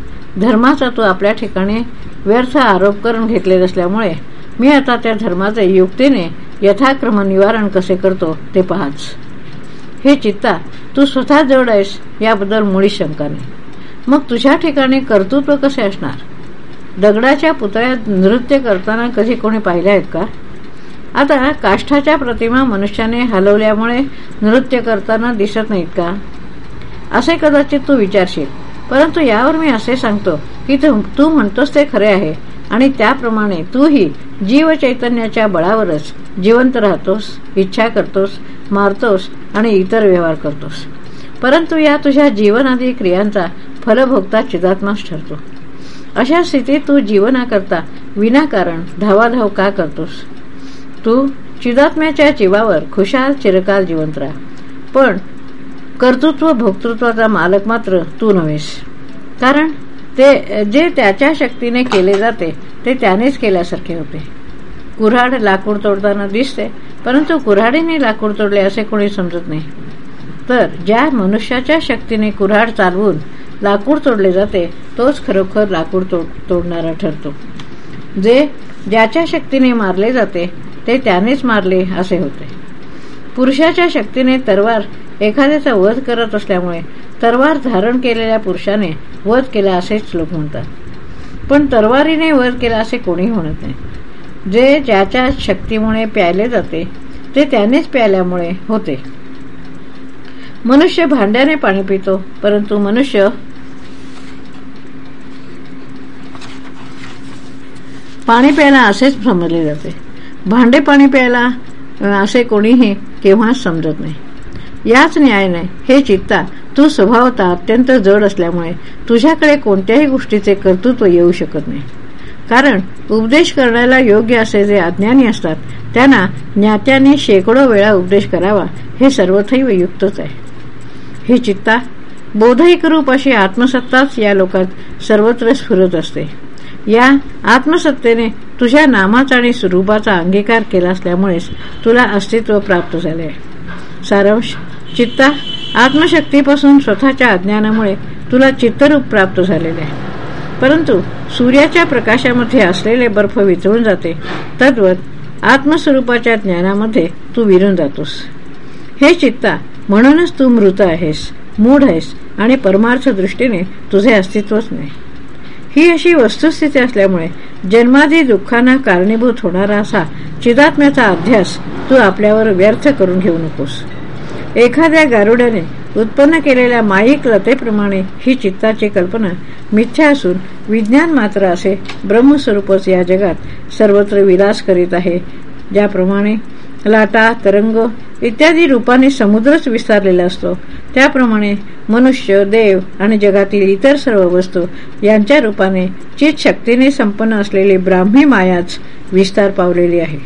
धर्माचा तू आपल्या ठिकाणी व्यर्थ आरोप करून घेतले असल्यामुळे मी आता त्या धर्माचे युक्तीने यथाक्रम निवारण कसे करतो ते पाहच हे चित्ता तू स्वतः जड आहेस याबद्दल मुळी शंका नाही. मग तुझ्या ठिकाणी कर्तृत्व कसे असणार? दगडाच्या पुतळ्यात नृत्य करताना कधी कोणी पाहिले आहेत का? आता काष्ठाच्या प्रतिमा मनुष्याने हलवल्यामुळे नृत्य करताना दिसत नाहीत का? असे कदाचित तू विचारशील परंतु यावर मी असे सांगतो की तू म्हणतोस ते खरे आहे आणि त्याप्रमाणे तूही जीव चैतन्याच्या बळावरच जिवंत राहतोस इच्छा करतोस मारतोस आणि इतर व्यवहार करतोस. परंतु या तुझ्या जीवनादी क्रियांचा फलभोगता चिदात्माच ठरतो. अशा स्थितीत तू जीवनाकरता विनाकारण धावाधाव का करतोस? तू चिदात्म्याच्या जीवावर खुशाल चिरकाल जिवंत राहा. पण कर्तृत्व भोक्तृत्वाचा मालक मात्र तू नव्हेस. कारण ते जे त्याच्या शक्तीने केले जाते ते त्यानेच केल्यासारखे होते. कुऱ्हाड लाकूड तोडताना दिसते परंतु कुऱ्हाडीने लाकूड तोडले असे कोणी समजत नाही. तर ज्या मनुष्याच्या शक्तीने कुऱ्हाड चालवून लाकूड तोडले जाते तोच खरोखर लाकूड तोड तोडणारा ठरतो. जे ज्याच्या शक्तीने मारले जाते ते त्यानेच मारले असे होते. पुरुषाच्या शक्तीने तरवार एखाद्याचा वध करत असल्यामुळे तरवार धारण केलेल्या पुरुषाने वध केला असेच लोक म्हणतात. पण तरवारीने वध केला असे कोणी म्हणत नाही. जे ज्याच्या शक्तीमुळे प्यायले जाते ते त्यानेच प्यायल्यामुळे होते. मनुष्य भांड्याने पाणी पितो परंतु मनुष्य पाणी प्यायला असेच समजले जाते. भांडे पाणी प्यायला असे कोणीही केव्हाच समजत नाही. याच न्यायाने हे चित्ता तू स्वभावता अत्यंत जड असल्यामुळे तुझ्याकडे कोणत्याही गोष्टीचे कर्तृत्व येऊ शकत नाही. कारण उपदेश करण्याला योग्य असे जे अज्ञानी असतात त्यांना ज्ञात्याने शेकडो वेळा उपदेश करावा हे सर्वथैव युक्तच आहे. हे चित्ता बोधैक रूप अशी आत्मसत्ताच या लोकात सर्वत्र स्फुरत असते. या आत्मसत्तेने तुझ्या नामाचा आणि स्वरूपाचा अंगीकार केला असल्यामुळेच तुला अस्तित्व प्राप्त झाले सारांश चित्ता आत्मशक्तीपासून स्वतःच्या अज्ञानामुळे तुला चित्तरूप प्राप्त झालेले आहे. परंतु सूर्याच्या प्रकाशामध्ये असलेले बर्फ वितळून जाते. तद्वत आत्मस्वरूपाच्या ज्ञानामध्ये तू विरून जातोस. हे चित्ता म्हणूनच तू मृत आहेस मूढ आहेस आणि परमार्थ दृष्टीने तुझे अस्तित्वच नाही. ही अशी वस्तुस्थिती असल्यामुळे जन्मादी दुःखांना कारणीभूत होणारा असा चिदात्म्याचा अध्यास तू आपल्यावर व्यर्थ करून घेऊ नकोस. एखाद्या गारुड्याने उत्पन्न केलेल्या माईक लतेप्रमाणे ही चित्ताची कल्पना मिथ्या असून विज्ञान मात्र असे ब्रह्मस्वरूपच या जगात सर्वत्र विलास करीत आहे. ज्याप्रमाणे लाटा तरंग इत्यादी रूपाने समुद्रच विस्तारलेला असतो. त्याप्रमाणे मनुष्य देव आणि जगातील इतर सर्व वस्तू यांच्या रूपाने चित शक्तीने संपन्न असलेली ब्राह्मी मायाच विस्तार पावलेली आहे.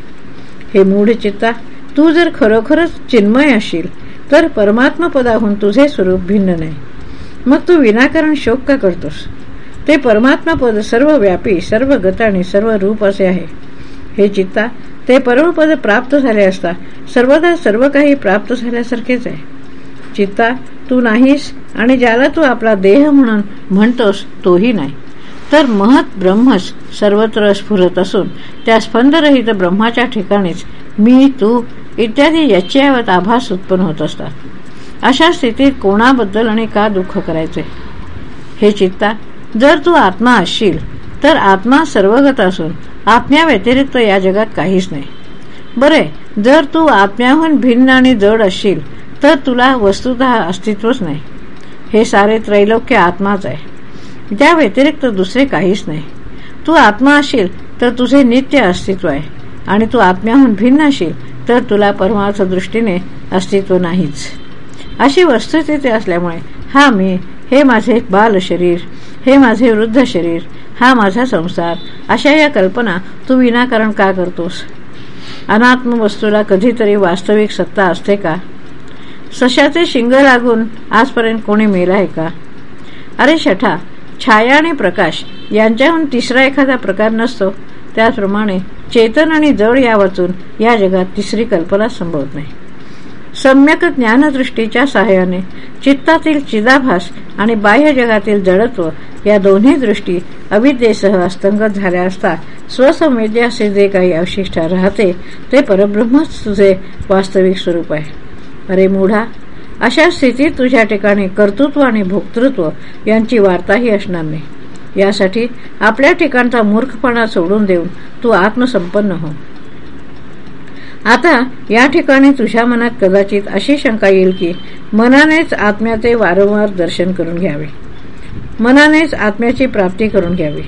हे मूढ चित्ता तू जर खरोखरच चिन्मय असशील तर परमात्मा पदाहून तुझे स्वरूप भिन्न नाही. मग तू विनाकारण शोक का करतोस? ते परमात्मा पद सर्व व्यापी सर्व गत आणि सर्व रूप असे आहे. हे चित्ता ते परमपद प्राप्त झाले असता सर्वदा सर्व काही प्राप्त झाल्यासारखेच आहे. चित्ता तू नाहीस आणि ज्याला तू आपला देह म्हणून म्हणतोस तोही नाही. तर महत ब्रह्मच सर्वत्र स्फुरत असून त्या स्पंदरहित ब्रह्माच्या ठिकाणीच मी तू इत्यादी याच्यावत आभास उत्पन्न होत असतात. अशा स्थितीत कोणाबद्दल आणि का दुःख करायचे? हे चित्ता जर तू आत्मा असशील तर आत्मा सर्वगत असून आत्म्या व्यतिरिक्त या जगात काहीच नाही. बरे जर तू आत्म्याहून भिन्न आणि जड असशील तर तुला वस्तुत अस्तित्वच नाही. हे सारे त्रैलोक्य आत्माच आहे. त्या व्यतिरिक्त दुसरे काहीच नाही. तू आत्मा असेल तर तुझे नित्य अस्तित्व आहे. आणि तू आत्म्याहून भिन्न असेल तर तुला परमार्थ दृष्टीने अस्तित्व नाहीच. अशी वस्तुस्थिती असल्यामुळे हा मी हे माझे बाल शरीर हे माझे वृद्ध शरीर हा माझा संसार अशा या कल्पना तू विनाकारण का करतोस? अनात्म वस्तूला कधीतरी वास्तविक सत्ता असते का? सशाचे शिंग लागून आजपर्यंत कोणी मेला आहे का? अरे शठा छाया आणि प्रकाश यांच्याहून तिसरा एखादा प्रकार नसतो. त्याचप्रमाणे चेतन आणि जड या वाचून या जगात तिसरी कल्पना संभवत नाही. सम्यक ज्ञानदृष्टीच्या सहाय्याने चित्तातील चिदाभास आणि बाह्य जगातील जडत्व या दोन्ही दृष्टी अविद्येसह अस्तंगत झाल्या असता स्वसंवेद्याचे जे काही अवशिष्ट राहते ते परब्रह्मच तुझे वास्तविक स्वरूप आहे. अरे मूढा अशा स्थितीत तुझ्या ठिकाणी कर्तृत्व आणि भोक्तृत्व यांची वार्ताही असणार नाही. यासाठी आपल्या ठिकाणचा मूर्खपणा सोडून देऊन तू आत्मसंपन्न हो. आता या ठिकाणी तुझ्या मनात कदाचित अशी शंका येईल की मनानेच आत्म्याचे वारंवार दर्शन करून घ्यावे. मनानेच आत्म्याची प्राप्ती करून घ्यावी.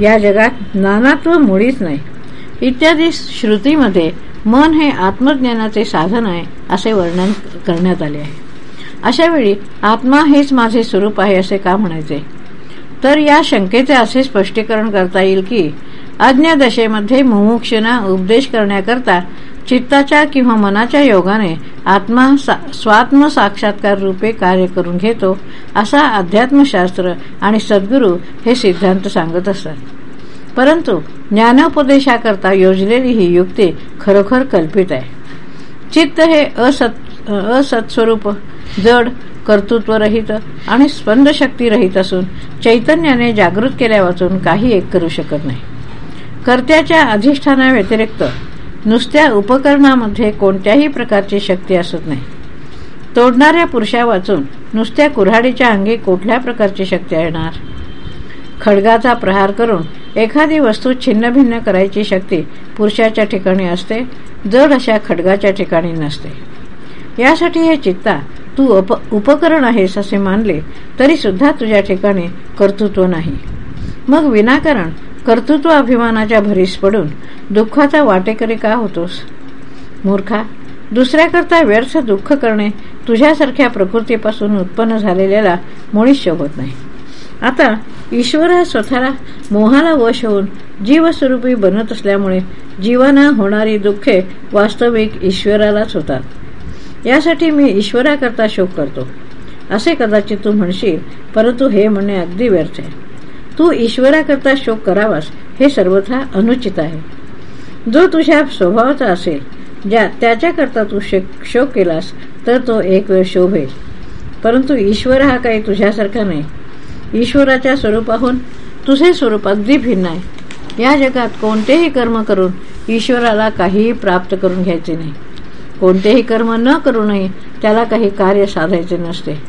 या जगात नानात्व मुळीच नाही. इत्यादी श्रुतीमध्ये मन हे आत्मज्ञानाचे साधन आहे असे वर्णन करण्यात आले आहे. अशावेळी आत्मा हेच माझे स्वरूप आहे असे का म्हणायचे? तर या शंकेचे असे स्पष्टीकरण करता येईल की अज्ञादशेमध्ये मुमुक्षना उपदेश करण्याकरता चित्ताच्या किंवा मनाच्या योगाने आत्मा स्वात्म साक्षात्कार रूपे कार्य करून घेतो असा अध्यात्मशास्त्र आणि सद्गुरू हे सिद्धांत सांगत असतात परंतु ज्ञानोपदेशाकरता योजलेली ही युक्ती खरोखर कल्पित आहे. चित्त हे असत असत्स्वरूप जड कर्तृत्वरहित आणि स्पंदशक्तीरहित असून चैतन्याने जागृत केल्या वाचून काही एक करू शकत नाही. कर्त्याच्या अधिष्ठानाव्यतिरिक्त नुसत्या उपकरणामध्ये कोणत्याही प्रकारची शक्ती असत नाही. तोडणाऱ्या पुरुषा वाचून नुसत्या कुऱ्हाडीच्या अंगी कुठल्या प्रकारची शक्ती येणार? खडगाचा प्रहार करून एखादी वस्तू छिन्नभिन्न करायची शक्ती पुरुषाच्या ठिकाणी असते जड अशा खडगाच्या ठिकाणी नसते. यासाठी हे चित्ता तू उपकरण आहेस असे मानले तरी सुद्धा तुझ्या ठिकाणी कर्तृत्व नाही. मग विनाकारण कर्तृत्व अभिमानाच्या भरीस पडून दुःखाचा वाटेकरी का होतोस? मूर्खा दुसऱ्याकरता व्यर्थ दुःख करणे तुझ्यासारख्या प्रकृतीपासून उत्पन्न झालेल्याला मुळीच शोभत नाही. आता ईश्वर हा स्वतःला मोहाला वश होऊन जीवस्वरूपी बनत असल्यामुळे जीवाना होणारी दुःखे वास्तविक ईश्वरालाच होतात. यासाठी मी ईश्वराकरता शोक करतो. असे कदाचित तू म्हणशील परंतु हे म्हणणे अगदी व्यर्थ आहे. तू ईश्वराकरता शोक करावास हे सर्वथा अनुचित आहे. जो तुझ्या स्वभावाचा असेल ज्या त्याच्याकरता तू शोक केलास तर तो एक वेळ शोभेल परंतु ईश्वर हा काही तुझ्यासारखा नाही. ईश्वराच्या स्वरूपाहून तुझे स्वरूप अगदी भिन्न आहे. या जगात कोणतेही कर्म करून ईश्वराला काहीही प्राप्त करून घ्यायचे नाही. कोणतेही कर्म न करूनही त्याला काही कार्य साधायचे नसते.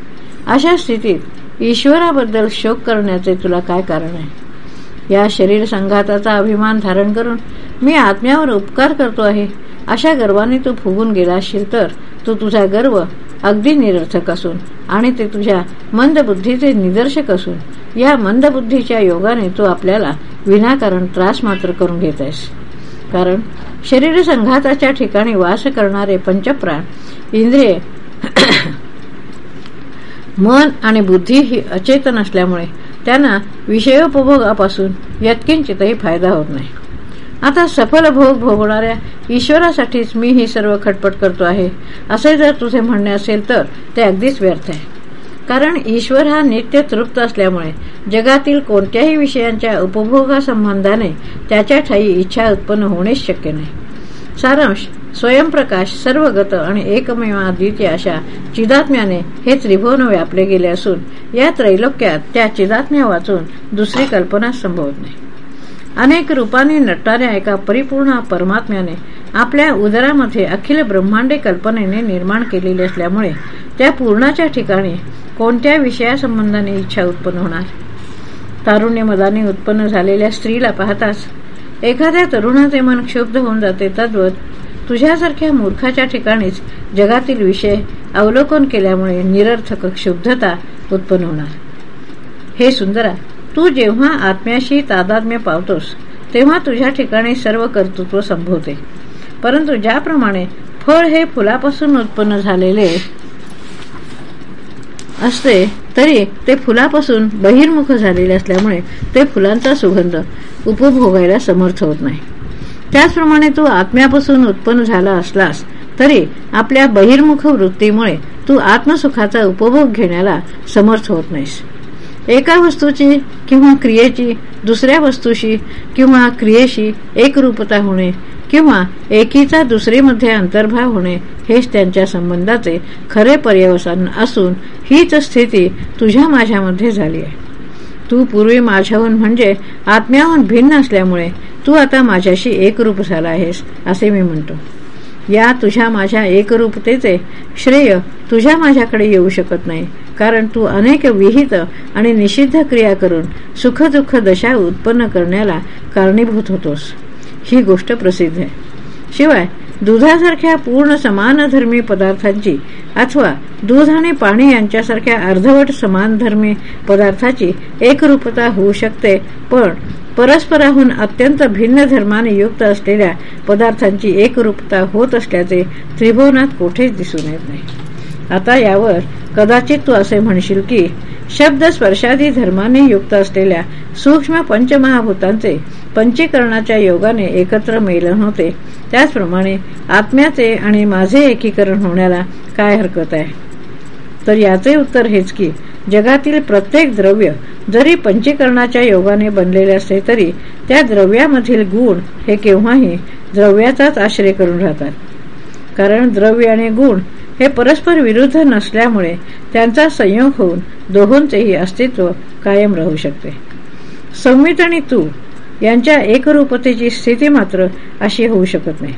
अशा स्थितीत ईश्वराबद्दल शोक करण्याचे तुला काय कारण आहे? या शरीर संघाताचा अभिमान धारण करून मी आत्म्यावर उपकार करतो आहे. अशा गर्वाने तू फुगून गेला असशील तर तू तुझा गर्व अगदी निरर्थक असून आणि ते तुझ्या मंदबुद्धीचे निदर्शक असून या मंदबुद्धीच्या योगाने तू आपल्याला विनाकारण त्रास मात्र करून घेत आहेस. कारण शरीर संघाताच्या ठिकाणी वास करणारे पंचप्राण इंद्रिय मन आणि बुद्धी ही अचेतन असल्यामुळे त्यांना विषयोपभोगापासून यत्किंचितही फायदा होत नाही. आता सफल भोग भोगणाऱ्या ईश्वरासाठीच मी ही सर्व खटपट करतो आहे असे जर तुझे म्हणणे असेल तर ते अगदीच व्यर्थ आहे. कारण ईश्वर हा नित्य तृप्त असल्यामुळे जगातील कोणत्याही विषयांच्या उपभोगासंबंधाने त्याच्या ठाई इच्छा उत्पन्न होणेच शक्य नाही. सारांश स्वयंप्रकाश सर्वगत आणि एकमेवाद्वितीय अशा चिदात्म्याने हे त्रिभुवन व्यापले गेले असून या त्रैलोक्यात त्या चिदात्म्या वाचून दुसरी कल्पना संभवत नाही. अनेक रूपाने नटणाऱ्या एका परिपूर्ण परमात्म्याने आपल्या उदरामध्ये अखिल ब्रह्मांडे कल्पनेने निर्माण केलेले असल्यामुळे त्या पूर्णाच्या ठिकाणी कोणत्या विषयासंबंधाने इच्छा उत्पन्न होणार. तारुण्य मदाने उत्पन्न झालेल्या स्त्रीला पाहताच एखाद्या तरुणाचे मन क्षुब्ध होऊन जाते. तद्वत तुझ्यासारख्या मूर्खाच्या ठिकाणीच जगातील विषय अवलोकन केल्यामुळे निरर्थक क्षुब्धता उत्पन्न होणार. हे सुंदरा तू जेव्हा आत्म्याशी तादात्म्य पावतोस तेव्हा तुझ्या ठिकाणी सर्व कर्तृत्व संभवते. परंतु ज्याप्रमाणे फळ हे फुलापासून उत्पन्न झालेले असते तरी ते फुलापासून बहिर्मुख झालेले असल्यामुळे ते फुलांचा सुगंध उपभोगायला समर्थ होत नाही. त्याचप्रमाणे तू आत्म्यापासून उत्पन्न झाला असलास तरी आपल्या बहिर्मुख वृत्तीमुळे तू आत्मसुखाचा उपभोग घेण्याला समर्थ होत नाहीस. एका वस्तूची किंवा क्रियेची दुसऱ्या वस्तूशी किंवा क्रियेशी एकरूपता होणे किंवा एकीचा दुसरीमध्ये अंतर्भाव होणे हेच त्यांच्या संबंधाचे खरे पर्यवसान असून हीच स्थिती तुझ्या माझ्यामध्ये झाली आहे. तू पूर्वी माझ्याहून म्हणजे आत्म्याहून भिन्न असल्यामुळे तू आता माझ्याशी एकरूप झाला आहेस असे मी म्हणतो. या तुझ्या माझ्या एकरूपतेचे श्रेय तुझ्या माझ्याकडे येऊ शकत नाही. कारण तू अनेक विहित आणि निषिद्ध क्रिया करून सुखदुःख दशा उत्पन्न करण्याला कारणीभूत होतोस. ही गोष्ट प्रसिद्ध आहे. शिवाय दुधासारख्या पूर्ण समानधर्मी पदार्थांची अथवा दूध आणि पाणी यांच्यासारख्या अर्धवट समानधर्मी पदार्थाची एकरूपता होऊ शकते पण परस्पराहून अत्यंत भिन्न धर्माने युक्त असलेल्या पदार्थांची एकरूपता होत असल्याचे त्रिभुवनात कोठेच दिसून येत नाही. आता यावर कदाचित तू असे म्हणशील की शब्द स्पर्शादी धर्माने युक्त असलेल्या सूक्ष्म पंचमहाभूतांचे पंचीकरणाच्या योगाने एकत्र मेलन होते. त्याचप्रमाणे आत्म्याचे आणि माझे एकीकरण होण्याला काय हरकत आहे? तर याचे उत्तर हेच की जगातील प्रत्येक द्रव्य जरी पंचीकरणाच्या योगाने बनलेले असले तरी त्या द्रव्यामधील गुण हे केव्हाही द्रव्याचाच आश्रय करून राहतात. कारण द्रव्य आणि गुण हे परस्पर विरुद्ध नसल्यामुळे त्यांचा संयोग होऊन दोहोंचेही अस्तित्व कायम राहू शकते. संमित आणि तू यांच्या एकरूपतेची स्थिती मात्र अशी होऊ शकत नाही.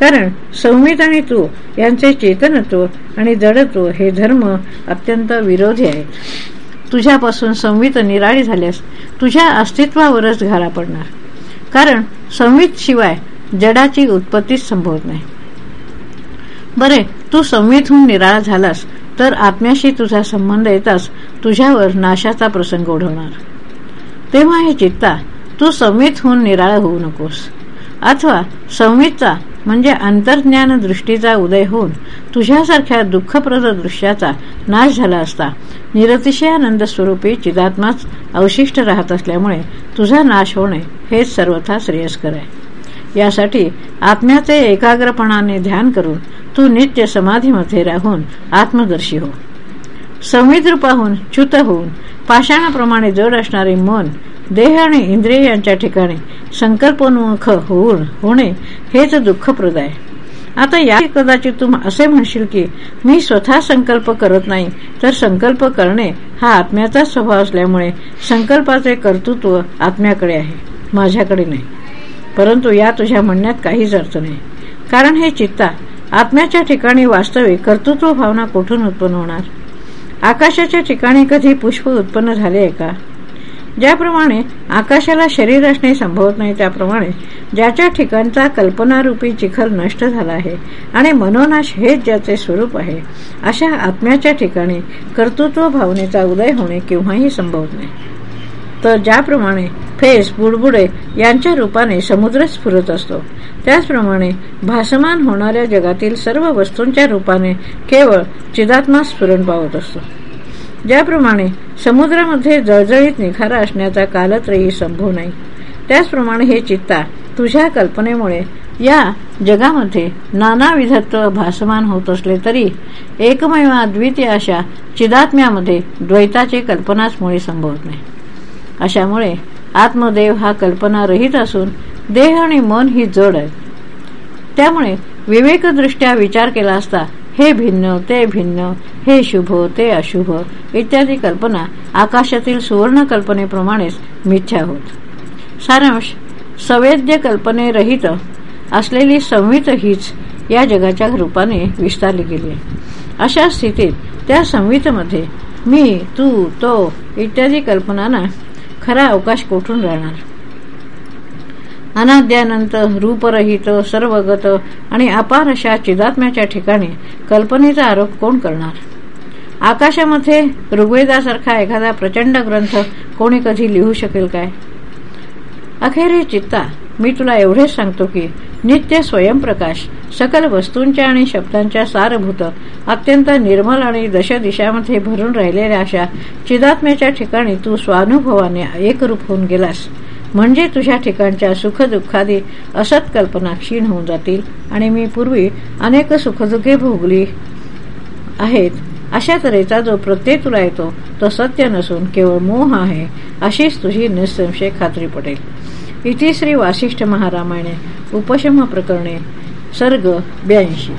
कारण संमित आणि तू यांचे चेतनत्व आणि जडत्व हे धर्म अत्यंत विरोधी आहेत. तुझ्यापासून संवित निराळी झाल्यास तुझ्या अस्तित्वावरच घाला पडणार. कारण संवित शिवाय जडाची उत्पत्तीच संभवत नाही. बरे तू संवित होऊन निराळा झालास तर आत्म्याशी तुझा संबंध येताच तुझ्यावर नाशाचा प्रसंग ओढवणार तेव्हा हे चित्ता तू संवित होऊन निराळा होऊ नकोस. अथवा संवितचा म्हणजे अंतर्ज्ञान दृष्टीचा उदय होऊन तुझ्यासारख्या दुःखप्रद दृश्याचा नाश झाला असता निरतिशयानंद स्वरूपी चिदात्माच अवशिष्ट राहत असल्यामुळे तुझा नाश होणे हेच सर्वथा श्रेयस्कर आहे. यासाठी आत्म्याचे एकाग्रपणाने ध्यान करून तू नित्य समाधीमध्ये राहून आत्मदर्शी हो. संविद्र पाहून च्युत होऊन पाषाणाप्रमाणे जड असणारे मन देह आणि इंद्रिय यांच्या ठिकाणी संकल्पोन्मुख होऊन होणे हेच दुःखप्रद आहे. आता या कदाचित तू असे म्हणशील की मी स्वतः संकल्प करत नाही तर संकल्प करणे हा आत्म्याचा स्वभाव असल्यामुळे संकल्पाचे कर्तृत्व आत्म्याकडे आहे माझ्याकडे नाही. परंतु या तुझ्या म्हणण्यात काहीच अर्थ नाही. कारण हे चित्ता आत्म्याच्या ठिकाणी वास्तविक कर्तृत्व भावना कुठून उत्पन्न होणार? आकाशाच्या ठिकाणी कधी पुष्प उत्पन्न झाले आहे का? ज्याप्रमाणे आकाशाला शरीर असणे संभवत नाही त्याप्रमाणे ज्याच्या ठिकाणचा कल्पनारूपी चिखल नष्ट झाला आहे आणि मनोनाश हेच ज्याचे स्वरूप आहे अशा आत्म्याच्या ठिकाणी कर्तृत्व भावनेचा उदय होणे केव्हाही संभवत नाही. तर ज्याप्रमाणे फेस बुडबुडे यांच्या रूपाने समुद्र स्फुरत असतो त्याचप्रमाणे भासमान होणाऱ्या जगातील सर्व वस्तूंच्या रूपाने केवळ चिदात्मा स्फुरण पावत असतो. ज्याप्रमाणे समुद्रामध्ये जळजळीत निखारा असण्याचा कालत्रयी संभव नाही. त्याचप्रमाणे हे चित्ता तुझ्या कल्पनेमुळे या जगामध्ये नानाविधत्व भासमान होत असले तरी एकमेव अद्वितीय अशा चिदात्म्यामध्ये द्वैताची कल्पनाच मुळे संभवत नाही. अशामुळे आत्मदेव हा कल्पना रहित असून देह आणि मन ही जड आहे. त्यामुळे विवेकदृष्ट्या विचार केला असता हे भिन्न ते भिन्न हे शुभ ते अशुभ इत्यादी कल्पना आकाशातील सुवर्ण कल्पनेप्रमाणेच मिथ्या होत. सारांश सवेद्य कल्पने रहित असलेली संवित हीच या जगाच्या रूपाने विस्तारली गेली अशा स्थितीत त्या संवितमध्ये मी तू तो इत्यादी कल्पनांना खरा अवकाश कोठून राहणार? अनाद्यानंत रूपरहित सर्वगत आणि अपार अशा चिदात्म्याच्या ठिकाणी कल्पनेचा आरोप कोण करणार? आकाशामध्ये ऋग्वेदासारखा एखादा प्रचंड ग्रंथ कोणी कधी लिहू शकेल काय? अखेर चित्ता. मी तुला एवढेच सांगतो की नित्य स्वयंप्रकाश सकल वस्तूंच्या आणि शब्दांच्या सारभूत अत्यंत निर्मल आणि दशदिशामध्ये भरून राहिलेल्या अशा चिदात्म्याच्या ठिकाणी तू स्वानुभवाने एकरूप होऊन गेलास. म्हणजे तुझ्या ठिकाणच्या सुखदुःखादी असत कल्पना क्षीण होऊन जातील आणि मी पूर्वी अनेक सुखदुःखे भोगली आहेत. अशा तऱ्हेचा जो प्रत्यय तुला येतो तो सत्य नसून केवळ मोह आहे अशीच तुझी निसंशय खात्री पडेल. इथे श्री वासिष्ठ महारामायणे उपशम प्रकरणे सर्ग ब्याऐंशी.